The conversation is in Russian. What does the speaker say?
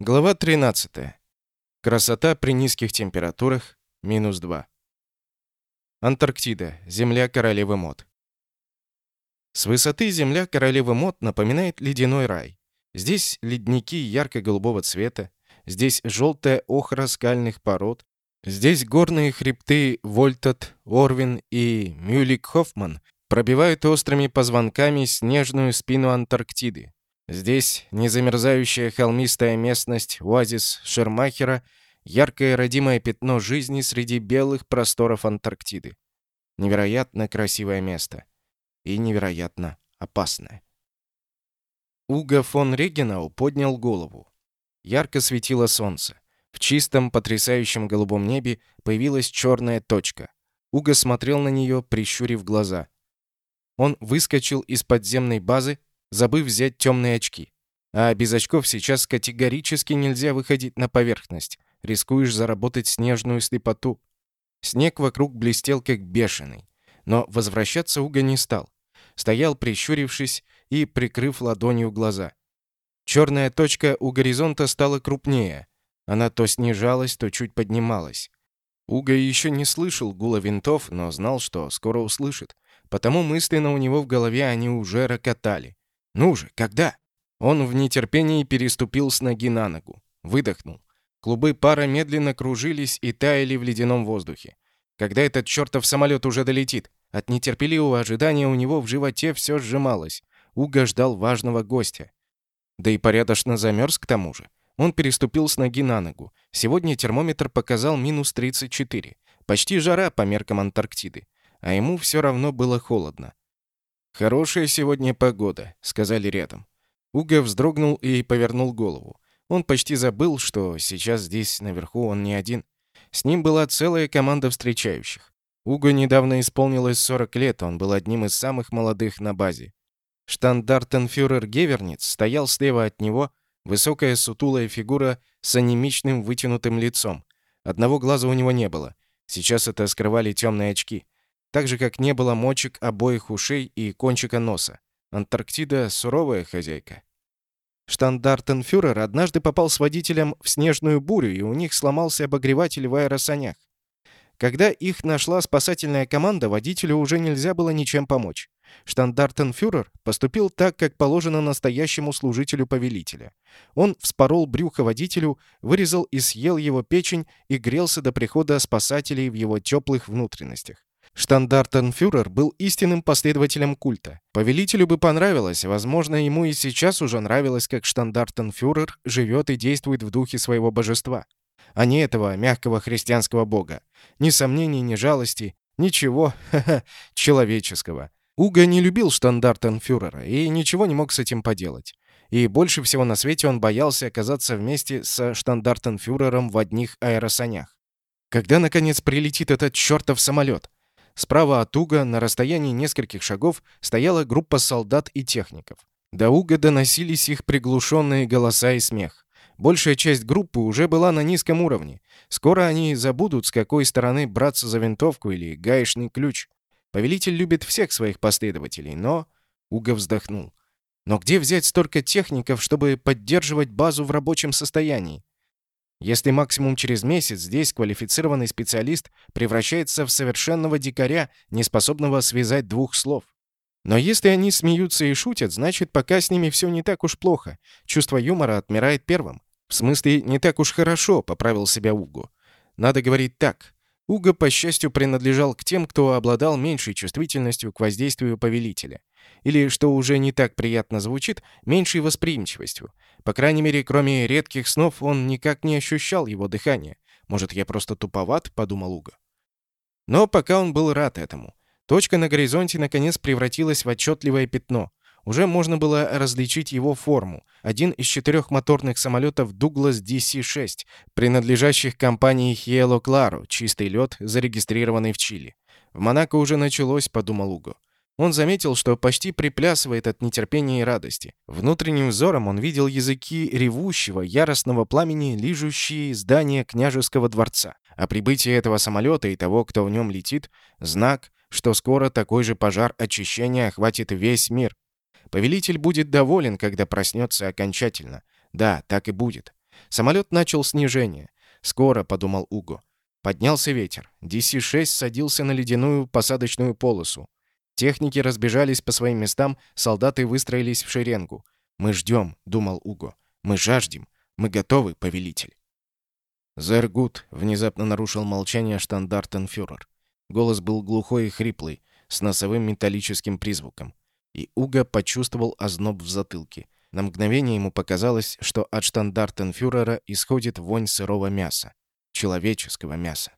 Глава 13. Красота при низких температурах. Минус 2. Антарктида. Земля королевы Мод. С высоты земля королевы Мод напоминает ледяной рай. Здесь ледники ярко-голубого цвета, здесь желтая охра скальных пород, здесь горные хребты Вольтат, Орвин и Мюлик-Хоффман пробивают острыми позвонками снежную спину Антарктиды. Здесь незамерзающая холмистая местность, оазис Шермахера, яркое родимое пятно жизни среди белых просторов Антарктиды. Невероятно красивое место. И невероятно опасное. Уго фон Регенау поднял голову. Ярко светило солнце. В чистом, потрясающем голубом небе появилась черная точка. Уго смотрел на нее, прищурив глаза. Он выскочил из подземной базы, забыв взять темные очки. А без очков сейчас категорически нельзя выходить на поверхность. Рискуешь заработать снежную слепоту. Снег вокруг блестел как бешеный. Но возвращаться Уга не стал. Стоял, прищурившись и прикрыв ладонью глаза. Черная точка у горизонта стала крупнее. Она то снижалась, то чуть поднималась. Уга еще не слышал гула винтов, но знал, что скоро услышит. Потому мысленно у него в голове они уже рокотали. «Ну же, когда?» Он в нетерпении переступил с ноги на ногу. Выдохнул. Клубы пара медленно кружились и таяли в ледяном воздухе. Когда этот чертов самолет уже долетит? От нетерпеливого ожидания у него в животе все сжималось. Уга ждал важного гостя. Да и порядочно замерз к тому же. Он переступил с ноги на ногу. Сегодня термометр показал минус 34. Почти жара по меркам Антарктиды. А ему все равно было холодно. «Хорошая сегодня погода», — сказали рядом. Уга вздрогнул и повернул голову. Он почти забыл, что сейчас здесь, наверху, он не один. С ним была целая команда встречающих. Уго недавно исполнилось 40 лет, он был одним из самых молодых на базе. Штандартенфюрер Геверниц стоял слева от него, высокая сутулая фигура с анемичным вытянутым лицом. Одного глаза у него не было. Сейчас это скрывали темные очки так же, как не было мочек обоих ушей и кончика носа. Антарктида — суровая хозяйка. Штандартенфюрер однажды попал с водителем в снежную бурю, и у них сломался обогреватель в аэросанях. Когда их нашла спасательная команда, водителю уже нельзя было ничем помочь. Штандартенфюрер поступил так, как положено настоящему служителю повелителя. Он вспорол брюхо водителю, вырезал и съел его печень и грелся до прихода спасателей в его теплых внутренностях. Штандартенфюрер был истинным последователем культа. Повелителю бы понравилось, возможно, ему и сейчас уже нравилось, как штандартенфюрер живет и действует в духе своего божества, а не этого мягкого христианского бога. Ни сомнений, ни жалости, ничего человеческого. Уга не любил штандартенфюрера и ничего не мог с этим поделать. И больше всего на свете он боялся оказаться вместе со штандартенфюрером в одних аэросанях. Когда, наконец, прилетит этот чертов самолет? Справа от Уга, на расстоянии нескольких шагов, стояла группа солдат и техников. До Уга доносились их приглушенные голоса и смех. Большая часть группы уже была на низком уровне. Скоро они забудут, с какой стороны браться за винтовку или гаечный ключ. Повелитель любит всех своих последователей, но... Уга вздохнул. Но где взять столько техников, чтобы поддерживать базу в рабочем состоянии? Если максимум через месяц здесь квалифицированный специалист превращается в совершенного дикаря, неспособного связать двух слов. Но если они смеются и шутят, значит, пока с ними все не так уж плохо. Чувство юмора отмирает первым. В смысле, не так уж хорошо, поправил себя Уго. Надо говорить так. Уго, по счастью, принадлежал к тем, кто обладал меньшей чувствительностью к воздействию повелителя. Или, что уже не так приятно звучит, меньшей восприимчивостью. По крайней мере, кроме редких снов, он никак не ощущал его дыхания. Может, я просто туповат, подумал Уга. Но пока он был рад этому. Точка на горизонте наконец превратилась в отчетливое пятно. Уже можно было различить его форму. Один из четырех моторных самолетов Douglas DC-6, принадлежащих компании Hielo Claro, чистый лед, зарегистрированный в Чили. В Монако уже началось, подумал Уго. Он заметил, что почти приплясывает от нетерпения и радости. Внутренним взором он видел языки ревущего, яростного пламени, лижущие здание княжеского дворца. А прибытие этого самолета и того, кто в нем летит, знак, что скоро такой же пожар очищения охватит весь мир. Повелитель будет доволен, когда проснется окончательно. Да, так и будет. Самолет начал снижение. «Скоро», — подумал Уго. Поднялся ветер. DC-6 садился на ледяную посадочную полосу. Техники разбежались по своим местам, солдаты выстроились в шеренгу. «Мы ждем», — думал Уго. «Мы жаждем. Мы готовы, повелитель». «Зергут», — внезапно нарушил молчание штандартенфюрер. Голос был глухой и хриплый, с носовым металлическим призвуком. И Уго почувствовал озноб в затылке. На мгновение ему показалось, что от штандартенфюрера исходит вонь сырого мяса. Человеческого мяса.